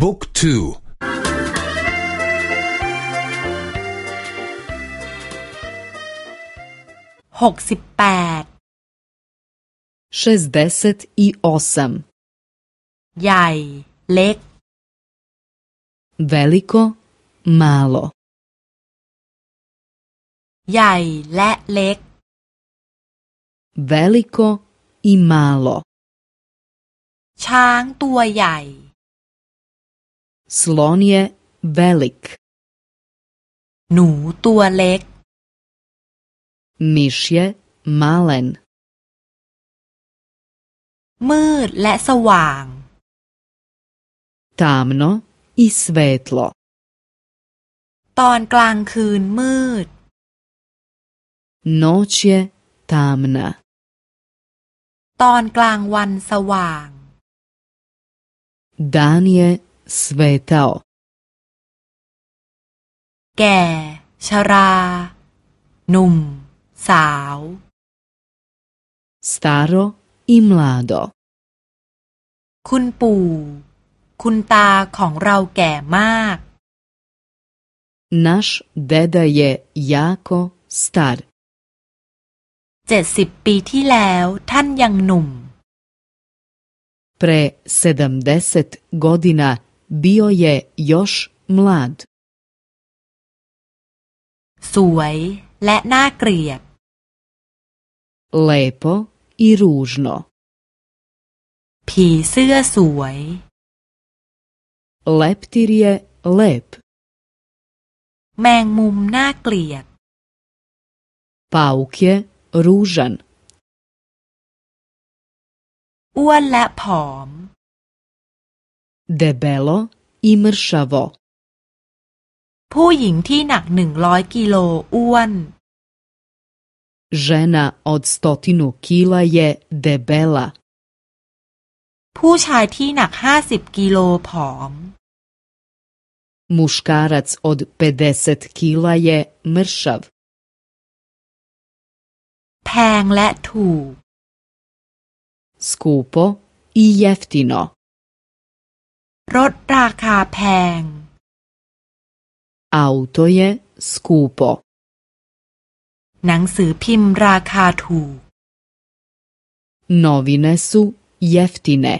บุ๊กทูหกสิบแปด šezdeset i osam ใหญ่ เล็ก veliko malo ใหญ่และเล็ก veliko i malo ช้างตัวใหญ่ slon je velik หนูตัวเล็ก miš je malen มืดและสว่าง tamno i svetlo ตอนกลางคืนมืด noć je tamna ตอนกลางวันสว่าง dan je svetao แก่ ชรา หนุ่ม สาว staro i mlado คุณปู่ คุณตาของเราแก่มาก naš deda je jako star เจ็ดสิบปีที่แล้วท่านยังหนุ่ม pre sedamdeset godina bio je još mlad สวยและน่าเกลียด lepo i ružno ผีเสื้อสวย leptir je lep แมงมุมน่าเกลียด pauk je ružan อ้วนและผอม debelo i mršavo ผู้หญิงที่หนักหนึ่งร้อยกิโลอ้วน žena od stotinu kila je debela ผู้ชายที่หนักห้าสิบกิโลผอม muškarac od 50 kila je mršav แพงและถูก skupo i jeftino รถราคาแพง auto je skupo หนังสือพิมพ์ราคาถูก novine su jeftine